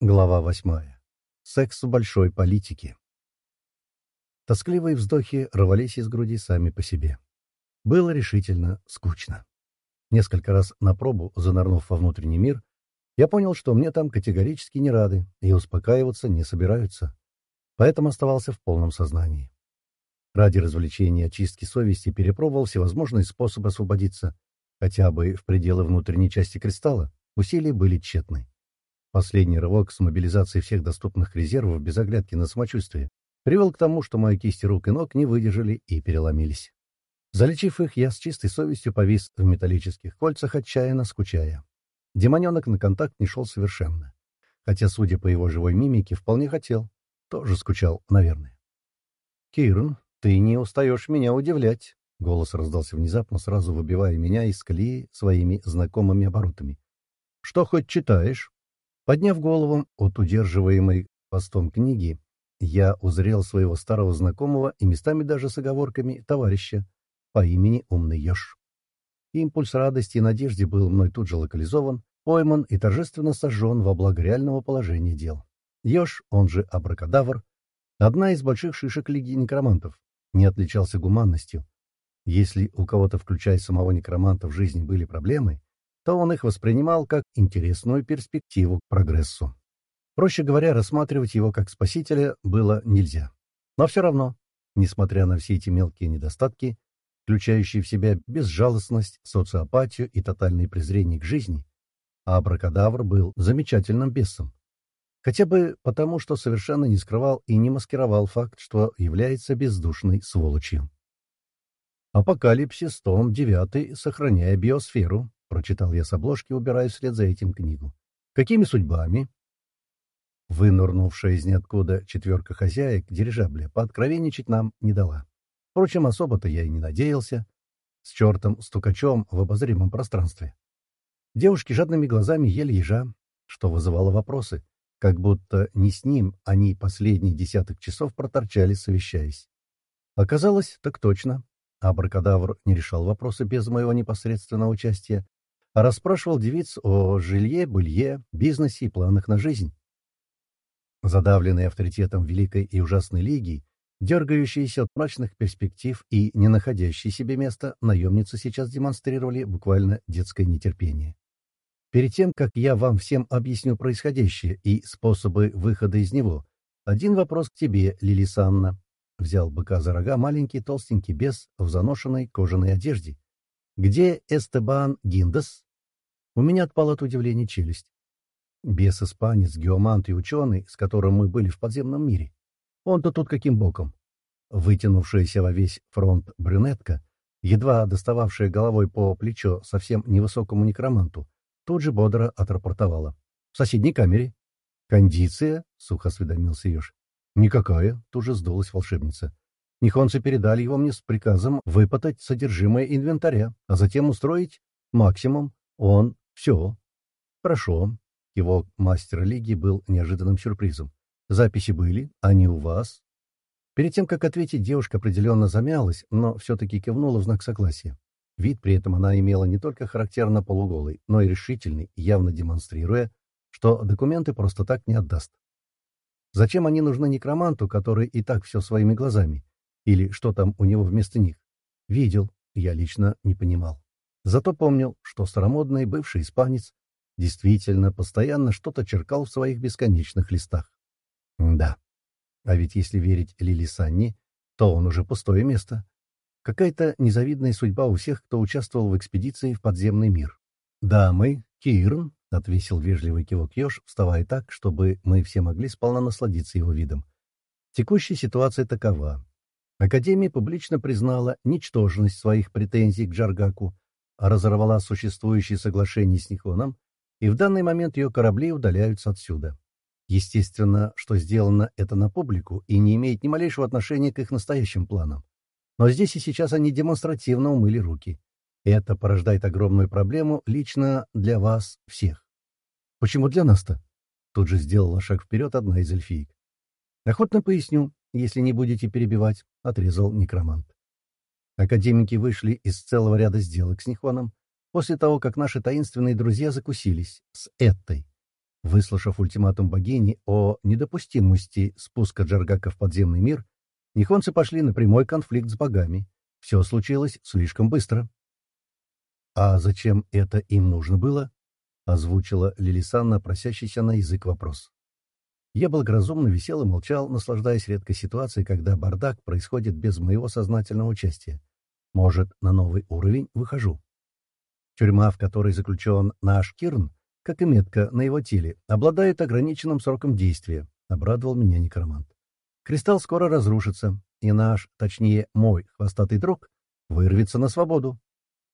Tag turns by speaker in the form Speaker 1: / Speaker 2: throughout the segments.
Speaker 1: Глава восьмая. Секс в большой политике. Тоскливые вздохи рвались из груди сами по себе. Было решительно скучно. Несколько раз на пробу, занырнув во внутренний мир, я понял, что мне там категорически не рады и успокаиваться не собираются. Поэтому оставался в полном сознании. Ради развлечения очистки совести перепробовал всевозможные способы освободиться, хотя бы в пределы внутренней части кристалла. Усилия были тщетны. Последний рывок с мобилизацией всех доступных резервов без оглядки на самочувствие привел к тому, что мои кисти рук и ног не выдержали и переломились. Залечив их, я с чистой совестью повис в металлических кольцах, отчаянно скучая. Демоненок на контакт не шел совершенно. Хотя, судя по его живой мимике, вполне хотел. Тоже скучал, наверное. «Кирн, ты не устаешь меня удивлять», — голос раздался внезапно, сразу выбивая меня из колеи своими знакомыми оборотами. «Что хоть читаешь?» Подняв голову от удерживаемой постом книги, я узрел своего старого знакомого и местами даже с оговорками товарища по имени Умный Ёж. Импульс радости и надежды был мной тут же локализован, пойман и торжественно сожжен во благо реального положения дел. Ёж, он же Абракадавр, одна из больших шишек Лиги Некромантов, не отличался гуманностью. Если у кого-то, включая самого некроманта, в жизни были проблемы, то он их воспринимал как интересную перспективу к прогрессу. Проще говоря, рассматривать его как спасителя было нельзя. Но все равно, несмотря на все эти мелкие недостатки, включающие в себя безжалостность, социопатию и тотальное презрение к жизни, Абракадавр был замечательным бесом. Хотя бы потому, что совершенно не скрывал и не маскировал факт, что является бездушной сволочью. Апокалипсис, том 9, сохраняя биосферу, — прочитал я с обложки, убирая вслед за этим книгу. «Какими судьбами?» Вынурнувшая из ниоткуда четверка хозяек дирижабля пооткровенничать нам не дала. Впрочем, особо-то я и не надеялся. С чертом-стукачом в обозримом пространстве. Девушки жадными глазами ели ежа, что вызывало вопросы, как будто не с ним они последние десяток часов проторчали, совещаясь. Оказалось, так точно. Абракадавр не решал вопросы без моего непосредственного участия, расспрашивал девиц о жилье, белье, бизнесе и планах на жизнь. Задавленные авторитетом Великой и Ужасной Лиги, дергающиеся от мрачных перспектив и не находящие себе места, наемницы сейчас демонстрировали буквально детское нетерпение. Перед тем, как я вам всем объясню происходящее и способы выхода из него, один вопрос к тебе, Лилисанна. Взял быка за рога маленький толстенький бес в заношенной кожаной одежде. «Где Эстебан Гиндес?» У меня отпала от удивления челюсть. Бес-испанец, геомант и ученый, с которым мы были в подземном мире. Он-то тут каким боком? Вытянувшаяся во весь фронт брюнетка, едва достававшая головой по плечо совсем невысокому некроманту, тут же бодро отрапортовала. — В соседней камере. — Кондиция? — сухо осведомился Ёж. — Никакая, — тут же сдулась волшебница. Нихонцы передали его мне с приказом выпотать содержимое инвентаря, а затем устроить максимум. Он «Все. Хорошо». Его мастер лиги был неожиданным сюрпризом. «Записи были? Они у вас?» Перед тем, как ответить, девушка определенно замялась, но все-таки кивнула в знак согласия. Вид при этом она имела не только характерно полуголый, но и решительный, явно демонстрируя, что документы просто так не отдаст. Зачем они нужны некроманту, который и так все своими глазами? Или что там у него вместо них? Видел, я лично не понимал. Зато помнил, что старомодный бывший испанец действительно постоянно что-то черкал в своих бесконечных листах. да. А ведь если верить Лили Санни, то он уже пустое место. Какая-то незавидная судьба у всех, кто участвовал в экспедиции в подземный мир. «Да, мы, Кирн», — отвесил вежливый кивок Ёж, вставая так, чтобы мы все могли сполна насладиться его видом. Текущая ситуация такова. Академия публично признала ничтожность своих претензий к Джаргаку, разорвала существующие соглашения с Нихоном, и в данный момент ее корабли удаляются отсюда. Естественно, что сделано это на публику и не имеет ни малейшего отношения к их настоящим планам. Но здесь и сейчас они демонстративно умыли руки. Это порождает огромную проблему лично для вас всех. Почему для нас-то? Тут же сделала шаг вперед одна из эльфиек. Охотно поясню, если не будете перебивать, — отрезал некромант. Академики вышли из целого ряда сделок с Нихоном после того, как наши таинственные друзья закусились с этой. Выслушав ультиматум богини о недопустимости спуска Джаргака в подземный мир, нихонцы пошли на прямой конфликт с богами. Все случилось слишком быстро. «А зачем это им нужно было?» — озвучила Лилисанна, просящийся на язык вопрос. Я благоразумно висел и молчал, наслаждаясь редкой ситуацией, когда бардак происходит без моего сознательного участия. Может, на новый уровень выхожу. Тюрьма, в которой заключен наш Кирн, как и метка на его теле, обладает ограниченным сроком действия, — обрадовал меня некромант. Кристалл скоро разрушится, и наш, точнее, мой хвостатый друг, вырвется на свободу.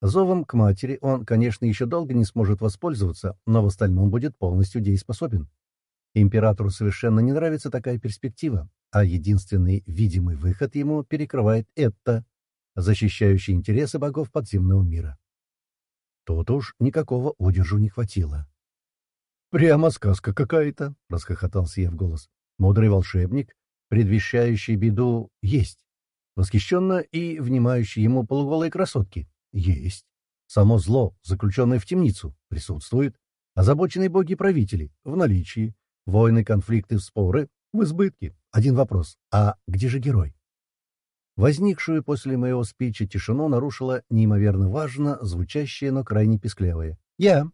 Speaker 1: Зовом к матери он, конечно, еще долго не сможет воспользоваться, но в остальном будет полностью дееспособен. Императору совершенно не нравится такая перспектива, а единственный видимый выход ему перекрывает это, защищающий интересы богов подземного мира. Тут уж никакого удержу не хватило. «Прямо сказка какая-то!» — расхохотался я в голос. «Мудрый волшебник, предвещающий беду, есть. Восхищенно и внимающий ему полуголые красотки есть. Само зло, заключенное в темницу, присутствует. Озабоченные боги-правители в наличии. Войны, конфликты, споры в избытке. Один вопрос. А где же герой? Возникшую после моего спича тишину нарушила неимоверно важно звучащее, но крайне песклявое. «Я».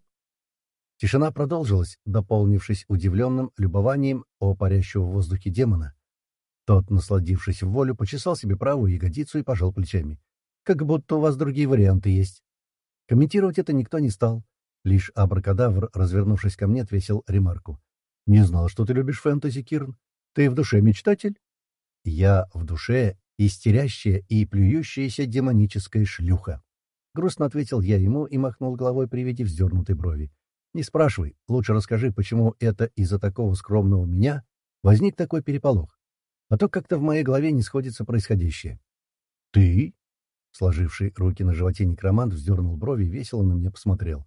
Speaker 1: Тишина продолжилась, дополнившись удивленным любованием о парящего в воздухе демона. Тот, насладившись в волю, почесал себе правую ягодицу и пожал плечами. «Как будто у вас другие варианты есть». Комментировать это никто не стал. Лишь абракадавр, развернувшись ко мне, отвесил ремарку. «Не знал, что ты любишь фэнтези, Кирн. Ты в душе мечтатель?» «Я в душе истерящая и плюющаяся демоническая шлюха. Грустно ответил я ему и махнул головой при виде вздернутой брови. Не спрашивай, лучше расскажи, почему это из-за такого скромного меня возник такой переполох. А то как-то в моей голове не сходится происходящее. «Ты?» Сложивший руки на животе некромант вздернул брови и весело на меня посмотрел.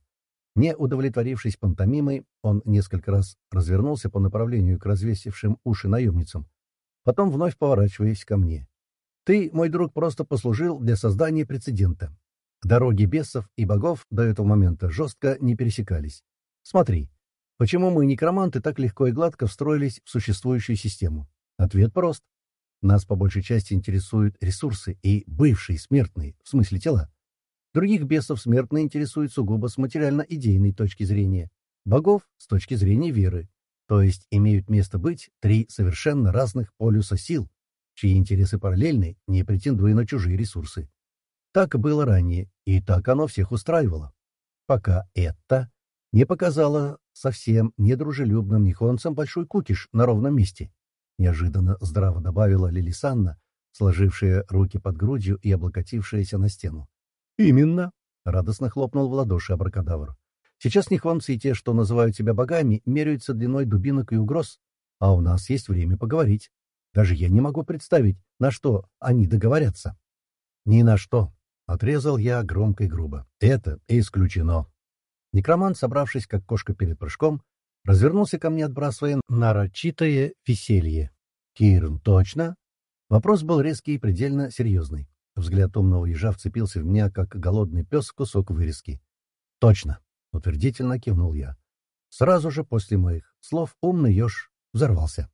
Speaker 1: Не удовлетворившись пантомимой, он несколько раз развернулся по направлению к развесившим уши наемницам, потом вновь поворачиваясь ко мне. Ты, мой друг, просто послужил для создания прецедента. Дороги бесов и богов до этого момента жестко не пересекались. Смотри, почему мы, некроманты, так легко и гладко встроились в существующую систему? Ответ прост. Нас по большей части интересуют ресурсы и бывшие смертные, в смысле тела. Других бесов смертные интересуют сугубо с материально-идейной точки зрения, богов — с точки зрения веры. То есть имеют место быть три совершенно разных полюса сил, чьи интересы параллельны, не претендуя на чужие ресурсы. Так было ранее, и так оно всех устраивало. Пока это не показало совсем недружелюбным нихонцам большой кукиш на ровном месте. Неожиданно здраво добавила Лилисанна, сложившая руки под грудью и облокотившаяся на стену. «Именно!» — радостно хлопнул в ладоши абракадавр. «Сейчас нихонцы и те, что называют себя богами, меряются длиной дубинок и угроз, а у нас есть время поговорить. Даже я не могу представить, на что они договорятся. Ни на что. Отрезал я громко и грубо. Это исключено. Некромант, собравшись, как кошка перед прыжком, развернулся ко мне, отбрасывая нарочитое веселье. «Кирн, точно?» Вопрос был резкий и предельно серьезный. Взгляд умного ежа вцепился в меня, как голодный пес кусок вырезки. «Точно!» — утвердительно кивнул я. Сразу же после моих слов умный еж взорвался.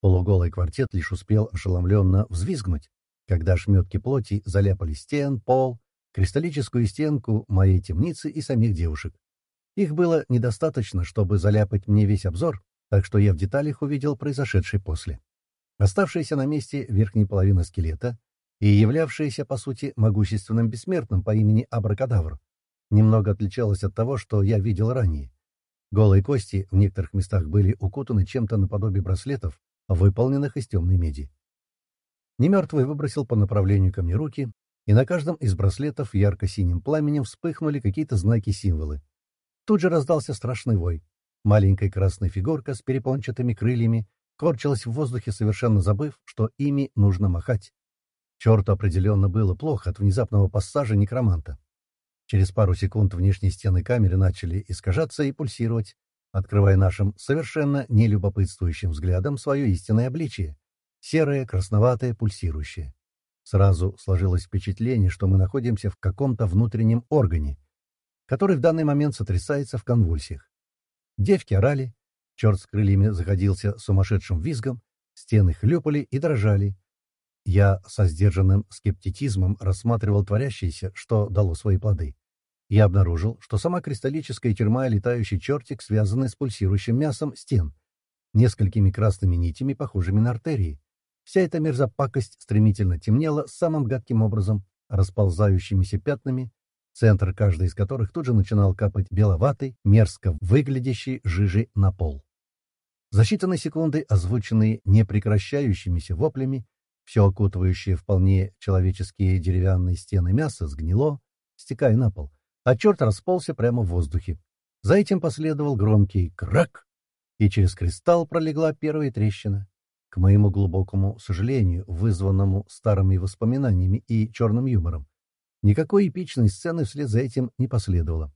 Speaker 1: Полуголый квартет лишь успел ошеломленно взвизгнуть, когда шметки плоти заляпали стен, пол, кристаллическую стенку моей темницы и самих девушек. Их было недостаточно, чтобы заляпать мне весь обзор, так что я в деталях увидел произошедшее после. Оставшаяся на месте верхняя половина скелета и являвшаяся, по сути, могущественным бессмертным по имени Абракадавр, немного отличалась от того, что я видел ранее. Голые кости в некоторых местах были укутаны чем-то наподобие браслетов, выполненных из темной меди. Немертвый выбросил по направлению ко мне руки, и на каждом из браслетов ярко-синим пламенем вспыхнули какие-то знаки-символы. Тут же раздался страшный вой. Маленькая красная фигурка с перепончатыми крыльями корчилась в воздухе, совершенно забыв, что ими нужно махать. Черту определенно было плохо от внезапного пассажа некроманта. Через пару секунд внешние стены камеры начали искажаться и пульсировать, открывая нашим совершенно нелюбопытствующим взглядом свое истинное обличие — серое, красноватое, пульсирующее. Сразу сложилось впечатление, что мы находимся в каком-то внутреннем органе, который в данный момент сотрясается в конвульсиях. Девки орали, черт с крыльями заходился сумасшедшим визгом, стены хлюпали и дрожали. Я со сдержанным скептицизмом рассматривал творящееся, что дало свои плоды. Я обнаружил, что сама кристаллическая тюрьма и летающий чертик связаны с пульсирующим мясом стен, несколькими красными нитями, похожими на артерии. Вся эта мерзопакость стремительно темнела самым гадким образом, расползающимися пятнами, центр каждой из которых тут же начинал капать беловатый, мерзко выглядящий жижей на пол. За считанные секунды, озвученные непрекращающимися воплями, все окутывающее вполне человеческие деревянные стены мяса сгнило, стекая на пол, а черт расползся прямо в воздухе. За этим последовал громкий «крак», и через кристалл пролегла первая трещина. К моему глубокому сожалению, вызванному старыми воспоминаниями и черным юмором, никакой эпичной сцены вслед за этим не последовало.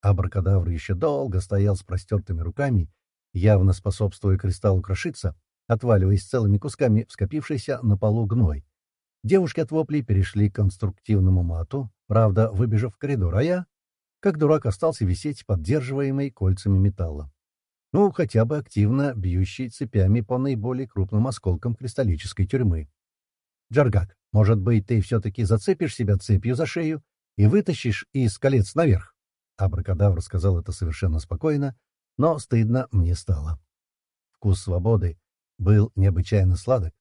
Speaker 1: Абракадавр еще долго стоял с простертыми руками, явно способствуя кристаллу крошиться, отваливаясь целыми кусками в скопившийся на полу гной. Девушки от воплей перешли к конструктивному мату, правда, выбежав в коридор, а я, как дурак, остался висеть, поддерживаемый кольцами металла. Ну, хотя бы активно бьющий цепями по наиболее крупным осколкам кристаллической тюрьмы. Джаргак, может быть, ты все-таки зацепишь себя цепью за шею и вытащишь из колец наверх? Абракадавр сказал это совершенно спокойно, но стыдно мне стало. Вкус свободы был необычайно сладок,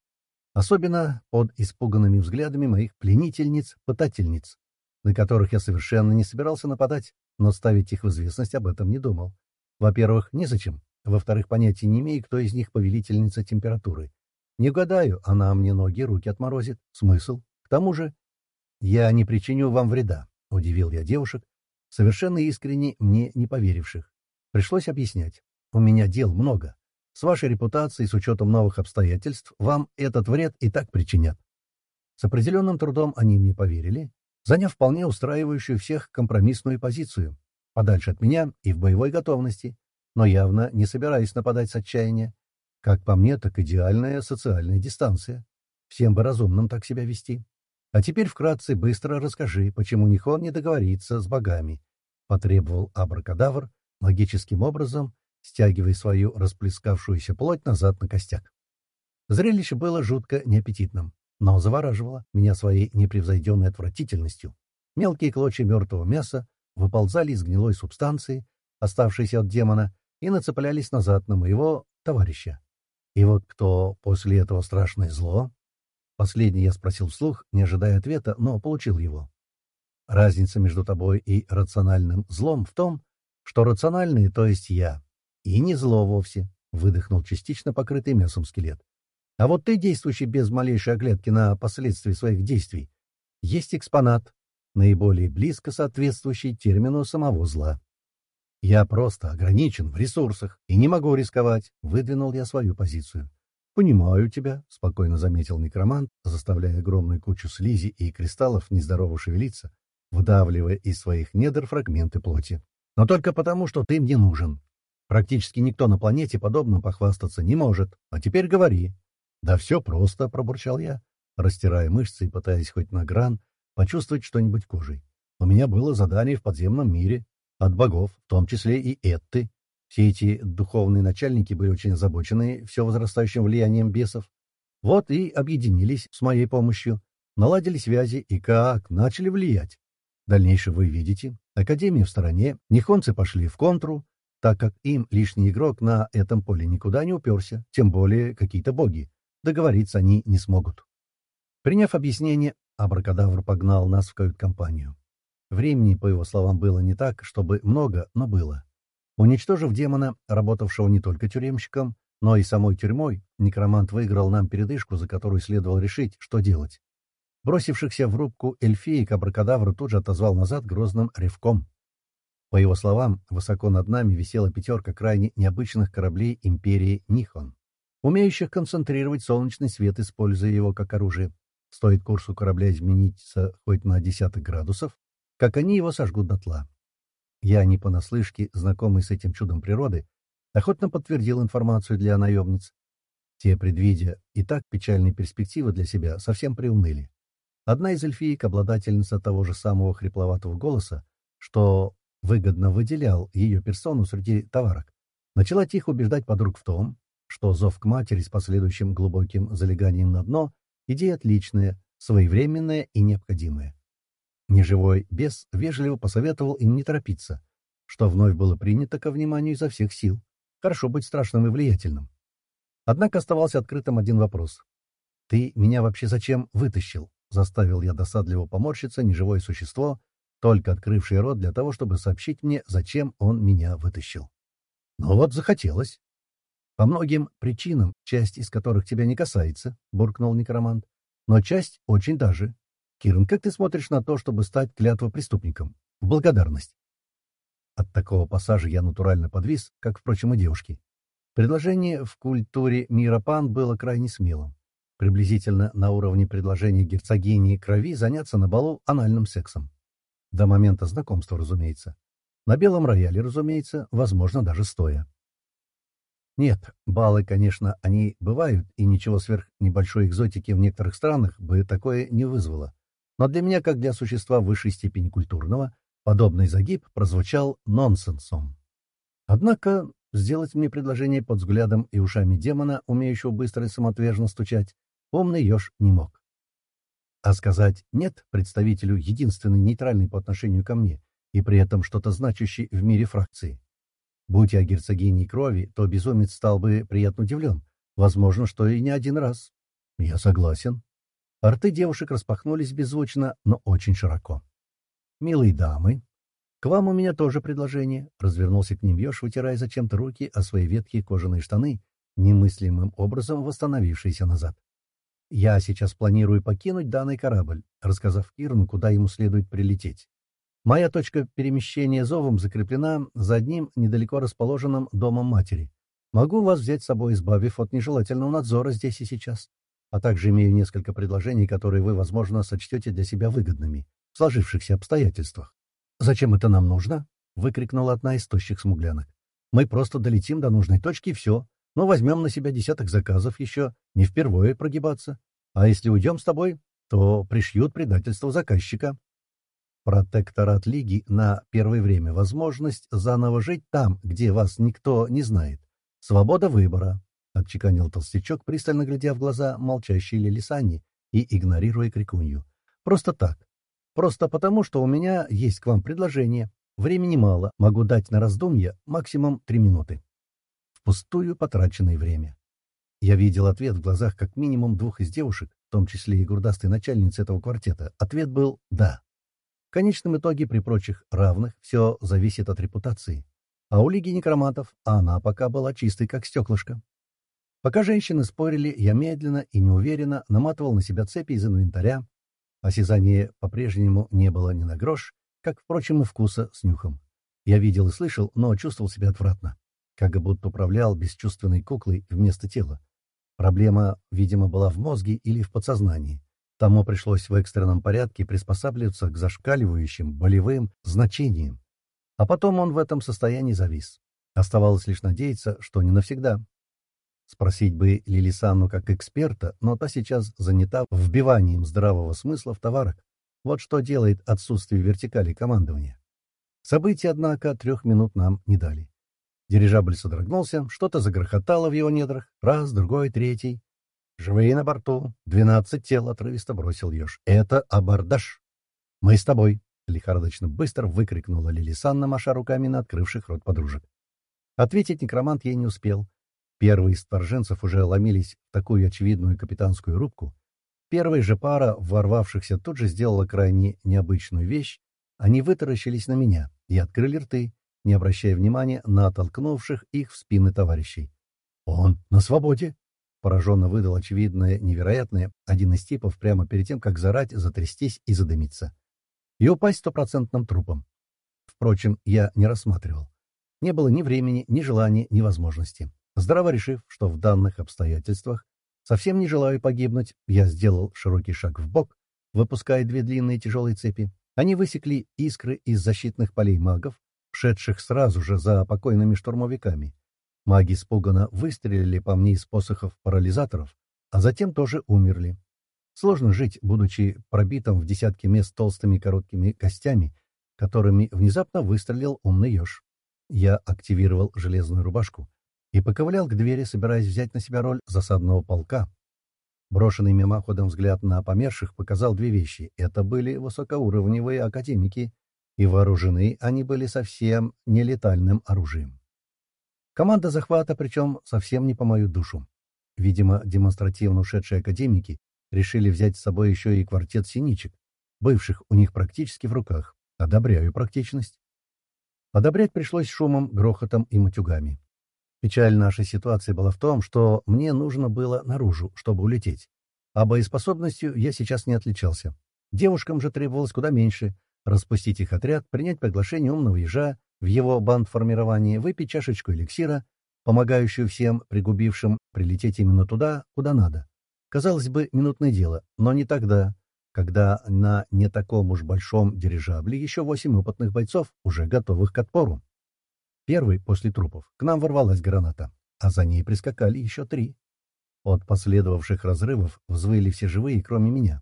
Speaker 1: особенно под испуганными взглядами моих пленительниц-пытательниц, на которых я совершенно не собирался нападать, но ставить их в известность об этом не думал. Во-первых, незачем. Во-вторых, понятия не имею, кто из них повелительница температуры. Не угадаю, она мне ноги, руки отморозит. Смысл? К тому же, я не причиню вам вреда, — удивил я девушек, совершенно искренне мне не поверивших. Пришлось объяснять. У меня дел много. С вашей репутацией, с учетом новых обстоятельств, вам этот вред и так причинят. С определенным трудом они мне поверили, заняв вполне устраивающую всех компромиссную позицию, подальше от меня и в боевой готовности, но явно не собираясь нападать с отчаяния. Как по мне, так идеальная социальная дистанция. Всем бы разумным так себя вести. А теперь вкратце быстро расскажи, почему Нихон не договорится с богами, — потребовал Абракадавр магическим образом, стягивая свою расплескавшуюся плоть назад на костяк. Зрелище было жутко неаппетитным, но завораживало меня своей непревзойденной отвратительностью. Мелкие клочья мертвого мяса выползали из гнилой субстанции, оставшейся от демона, и нацеплялись назад на моего товарища. И вот кто после этого страшное зло? Последний я спросил вслух, не ожидая ответа, но получил его. Разница между тобой и рациональным злом в том, что рациональный, то есть я, и не зло вовсе, — выдохнул частично покрытый мясом скелет. А вот ты, действующий без малейшей оглядки на последствия своих действий, есть экспонат, наиболее близко соответствующий термину самого зла. Я просто ограничен в ресурсах и не могу рисковать, — выдвинул я свою позицию. «Понимаю тебя», — спокойно заметил некромант, заставляя огромную кучу слизи и кристаллов нездорово шевелиться, выдавливая из своих недр фрагменты плоти. «Но только потому, что ты мне нужен. Практически никто на планете подобным похвастаться не может. А теперь говори. — Да все просто, — пробурчал я, растирая мышцы и пытаясь хоть на гран почувствовать что-нибудь кожей. У меня было задание в подземном мире, от богов, в том числе и Этты. Все эти духовные начальники были очень озабочены все возрастающим влиянием бесов. Вот и объединились с моей помощью, наладили связи и как начали влиять. Дальнейшее вы видите. Академия в стороне, нихонцы пошли в контру, так как им лишний игрок на этом поле никуда не уперся, тем более какие-то боги. Договориться они не смогут. Приняв объяснение, Абракадавр погнал нас в кают-компанию. Времени, по его словам, было не так, чтобы много, но было. Уничтожив демона, работавшего не только тюремщиком, но и самой тюрьмой, некромант выиграл нам передышку, за которую следовало решить, что делать. Бросившихся в рубку эльфиек Абракадавр тут же отозвал назад грозным ревком. По его словам, высоко над нами висела пятерка крайне необычных кораблей империи Нихон, умеющих концентрировать солнечный свет, используя его как оружие. Стоит курсу корабля измениться хоть на десяток градусов, как они его сожгут дотла. Я, не понаслышке, знакомый с этим чудом природы, охотно подтвердил информацию для наемниц. Те, предвидя и так печальные перспективы для себя, совсем приуныли. Одна из эльфиек, обладательница того же самого хрипловатого голоса, что выгодно выделял ее персону среди товарок, Начала тихо убеждать подруг в том, что зов к матери с последующим глубоким залеганием на дно — идея отличная, своевременная и необходимая. Неживой бес вежливо посоветовал им не торопиться, что вновь было принято ко вниманию изо всех сил. Хорошо быть страшным и влиятельным. Однако оставался открытым один вопрос. «Ты меня вообще зачем вытащил?» — заставил я досадливо поморщиться неживое существо, только открывшее рот для того, чтобы сообщить мне, зачем он меня вытащил. «Ну вот захотелось». «По многим причинам, часть из которых тебя не касается», — буркнул некромант. «Но часть очень даже. Кирн, как ты смотришь на то, чтобы стать клятвопреступником? В благодарность». От такого пассажа я натурально подвис, как, впрочем, и девушки. Предложение в культуре мира пан было крайне смелым. Приблизительно на уровне предложения герцогини крови заняться на балу анальным сексом. До момента знакомства, разумеется. На белом рояле, разумеется, возможно, даже стоя. Нет, баллы, конечно, они бывают, и ничего сверх небольшой экзотики в некоторых странах бы такое не вызвало. Но для меня, как для существа высшей степени культурного, подобный загиб прозвучал нонсенсом. Однако сделать мне предложение под взглядом и ушами демона, умеющего быстро и самоотверженно стучать, умный еж не мог. А сказать «нет» представителю единственной нейтральной по отношению ко мне и при этом что-то значащей в мире фракции. Будь я герцогиней крови, то безумец стал бы приятно удивлен. Возможно, что и не один раз. Я согласен. Арты девушек распахнулись беззвучно, но очень широко. «Милые дамы, «К вам у меня тоже предложение», — развернулся к ним Ёж, вытирая зачем-то руки о свои ветхие кожаные штаны, немыслимым образом восстановившиеся назад. «Я сейчас планирую покинуть данный корабль», рассказав Кирну, куда ему следует прилететь. «Моя точка перемещения зовом закреплена за одним недалеко расположенным домом матери. Могу вас взять с собой, избавив от нежелательного надзора здесь и сейчас. А также имею несколько предложений, которые вы, возможно, сочтете для себя выгодными в сложившихся обстоятельствах. «Зачем это нам нужно?» — выкрикнула одна из тощих смуглянок. «Мы просто долетим до нужной точки и все. Но возьмем на себя десяток заказов еще, не впервые прогибаться. А если уйдем с тобой, то пришьют предательство заказчика». Протекторат Лиги на первое время возможность заново жить там, где вас никто не знает. Свобода выбора, — отчеканил толстячок, пристально глядя в глаза молчащей Лилисани и игнорируя крикунью. Просто так, Просто потому, что у меня есть к вам предложение. Времени мало, могу дать на раздумье максимум три минуты. Впустую потраченное время. Я видел ответ в глазах как минимум двух из девушек, в том числе и грудастой начальницы этого квартета. Ответ был «да». В конечном итоге, при прочих равных, все зависит от репутации. А у Лиги Некроматов она пока была чистой, как стеклышко. Пока женщины спорили, я медленно и неуверенно наматывал на себя цепи из инвентаря, Осязания по-прежнему не было ни на грош, как, впрочем, и вкуса с нюхом. Я видел и слышал, но чувствовал себя отвратно, как будто управлял бесчувственной куклой вместо тела. Проблема, видимо, была в мозге или в подсознании. Тому пришлось в экстренном порядке приспосабливаться к зашкаливающим болевым значениям. А потом он в этом состоянии завис. Оставалось лишь надеяться, что не навсегда. Спросить бы Лилисанну как эксперта, но та сейчас занята вбиванием здравого смысла в товарок. Вот что делает отсутствие вертикали командования. События, однако, трех минут нам не дали. Дирижабль содрогнулся, что-то загрохотало в его недрах. Раз, другой, третий. «Живые на борту. Двенадцать тел», — отрывисто бросил Ёж. «Это абордаж». «Мы с тобой», — лихорадочно быстро выкрикнула Лилисанна, маша руками на открывших рот подружек. Ответить некромант ей не успел. Первые из вторженцев уже ломились в такую очевидную капитанскую рубку. Первая же пара, ворвавшихся, тут же сделала крайне необычную вещь. Они вытаращились на меня и открыли рты, не обращая внимания на оттолкнувших их в спины товарищей. «Он на свободе!» — пораженно выдал очевидное невероятное один из типов прямо перед тем, как зарать, затрястись и задымиться. И упасть стопроцентным трупом. Впрочем, я не рассматривал. Не было ни времени, ни желания, ни возможности. Здраво решив, что в данных обстоятельствах совсем не желаю погибнуть, я сделал широкий шаг в бок, выпуская две длинные тяжелые цепи. Они высекли искры из защитных полей магов, шедших сразу же за покойными штурмовиками. Маги испуганно выстрелили по мне из посохов парализаторов, а затем тоже умерли. Сложно жить, будучи пробитым в десятки мест толстыми короткими костями, которыми внезапно выстрелил умный еж. Я активировал железную рубашку, и поковылял к двери, собираясь взять на себя роль засадного полка. Брошенный мимоходом взгляд на померших показал две вещи. Это были высокоуровневые академики, и вооружены они были совсем нелетальным оружием. Команда захвата, причем совсем не по мою душу. Видимо, демонстративно ушедшие академики решили взять с собой еще и квартет синичек, бывших у них практически в руках. Одобряю практичность. Одобрять пришлось шумом, грохотом и матюгами. Печаль нашей ситуации была в том, что мне нужно было наружу, чтобы улететь. А боеспособностью я сейчас не отличался. Девушкам же требовалось куда меньше. Распустить их отряд, принять приглашение умного ежа в его бандформировании, выпить чашечку эликсира, помогающую всем пригубившим прилететь именно туда, куда надо. Казалось бы, минутное дело, но не тогда, когда на не таком уж большом дирижабле еще восемь опытных бойцов, уже готовых к отпору. Первый, после трупов, к нам ворвалась граната, а за ней прискакали еще три. От последовавших разрывов взвыли все живые, кроме меня.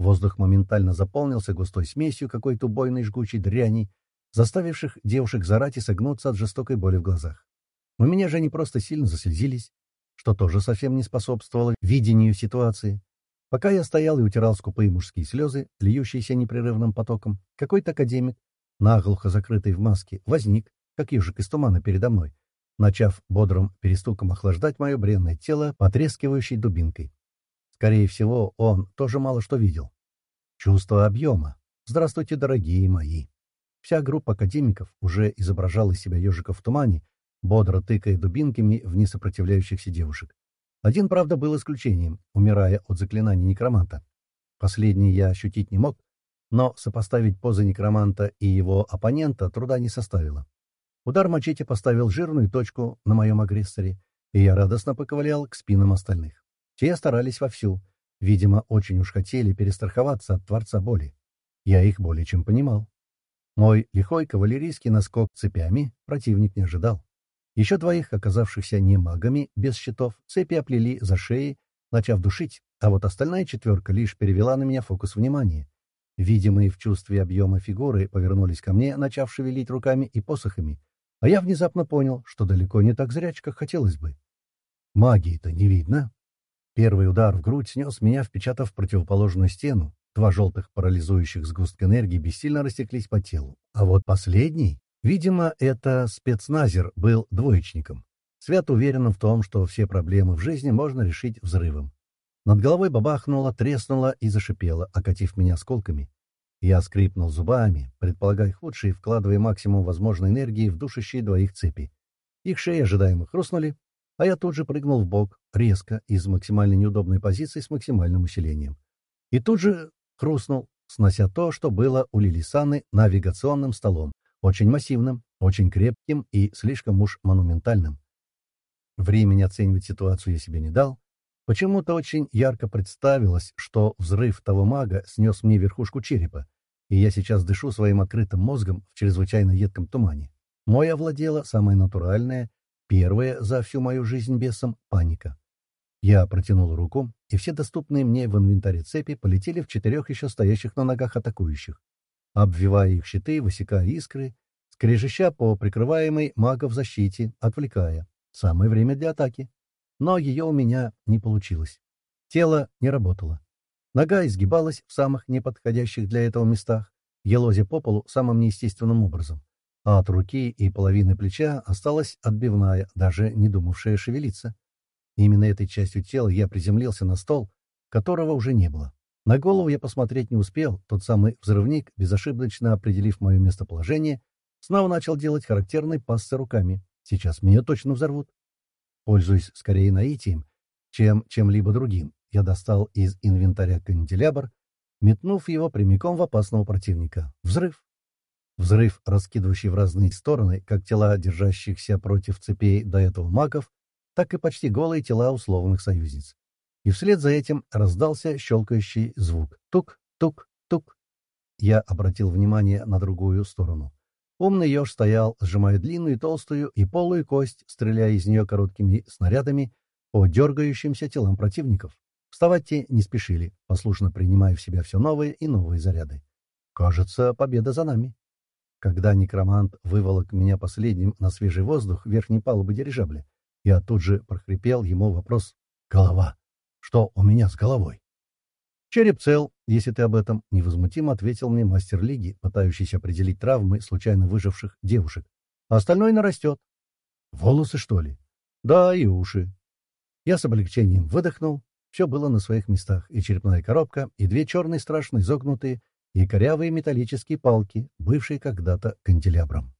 Speaker 1: Воздух моментально заполнился густой смесью какой-то убойной жгучей дряни, заставивших девушек зарать и согнуться от жестокой боли в глазах. У меня же они просто сильно заслезились, что тоже совсем не способствовало видению ситуации. Пока я стоял и утирал скупые мужские слезы, льющиеся непрерывным потоком, какой-то академик, наглухо закрытый в маске, возник, как ежик из тумана передо мной, начав бодрым перестуком охлаждать мое бренное тело, потрескивающей дубинкой. Скорее всего, он тоже мало что видел. Чувство объема. Здравствуйте, дорогие мои. Вся группа академиков уже изображала из себя ежика в тумане, бодро тыкая дубинками в несопротивляющихся девушек. Один, правда, был исключением, умирая от заклинаний некроманта. Последний я ощутить не мог, но сопоставить позы некроманта и его оппонента труда не составило. Удар мачете поставил жирную точку на моем агрессоре, и я радостно поковылял к спинам остальных. Те старались вовсю. Видимо, очень уж хотели перестраховаться от Творца боли. Я их более чем понимал. Мой лихой кавалерийский наскок цепями противник не ожидал. Еще двоих, оказавшихся не магами, без щитов, цепи оплели за шеи, начав душить, а вот остальная четверка лишь перевела на меня фокус внимания. Видимые в чувстве объема фигуры повернулись ко мне, начав шевелить руками и посохами, а я внезапно понял, что далеко не так зряч, как хотелось бы. Магии-то не видно. Первый удар в грудь снес меня, впечатав в противоположную стену. Два желтых парализующих сгустка энергии бессильно растеклись по телу. А вот последний Видимо, это спецназер был двоечником, свят уверенным в том, что все проблемы в жизни можно решить взрывом. Над головой бабахнуло, треснуло и зашипело, окатив меня осколками. Я скрипнул зубами, предполагая худшее, вкладывая максимум возможной энергии в душащие двоих цепи. Их шеи ожидаемо хрустнули, а я тут же прыгнул в бок, резко, из максимально неудобной позиции с максимальным усилением. И тут же хрустнул, снося то, что было у Лилисаны навигационным столом очень массивным, очень крепким и слишком уж монументальным. Времени оценивать ситуацию я себе не дал. Почему-то очень ярко представилось, что взрыв того мага снес мне верхушку черепа, и я сейчас дышу своим открытым мозгом в чрезвычайно едком тумане. Мой овладела самая натуральная, первая за всю мою жизнь бесом — паника. Я протянул руку, и все доступные мне в инвентаре цепи полетели в четырех еще стоящих на ногах атакующих обвивая их щиты, высекая искры, скрежеща по прикрываемой магов защите, отвлекая. Самое время для атаки. Но ее у меня не получилось. Тело не работало. Нога изгибалась в самых неподходящих для этого местах, елозя по полу самым неестественным образом. А от руки и половины плеча осталась отбивная, даже не думавшая шевелиться. Именно этой частью тела я приземлился на стол, которого уже не было. На голову я посмотреть не успел, тот самый взрывник, безошибочно определив мое местоположение, снова начал делать характерный пассы руками. Сейчас меня точно взорвут. Пользуясь скорее наитием, чем чем-либо другим, я достал из инвентаря канделябр, метнув его прямиком в опасного противника. Взрыв. Взрыв, раскидывающий в разные стороны, как тела держащихся против цепей до этого магов, так и почти голые тела условных союзниц и вслед за этим раздался щелкающий звук. Тук-тук-тук. Я обратил внимание на другую сторону. Умный еж стоял, сжимая длинную, толстую и полую кость, стреляя из нее короткими снарядами по дергающимся телам противников. Вставать те не спешили, послушно принимая в себя все новые и новые заряды. Кажется, победа за нами. Когда некромант выволок меня последним на свежий воздух верхней палубы дирижабля, Я тут же прохрипел ему вопрос «Голова! Что у меня с головой?» «Череп цел, если ты об этом», — невозмутимо ответил мне мастер лиги, пытающийся определить травмы случайно выживших девушек. «А остальное нарастет». «Волосы, что ли?» «Да, и уши». Я с облегчением выдохнул. Все было на своих местах, и черепная коробка, и две черные страшно изогнутые, и корявые металлические палки, бывшие когда-то канделябром.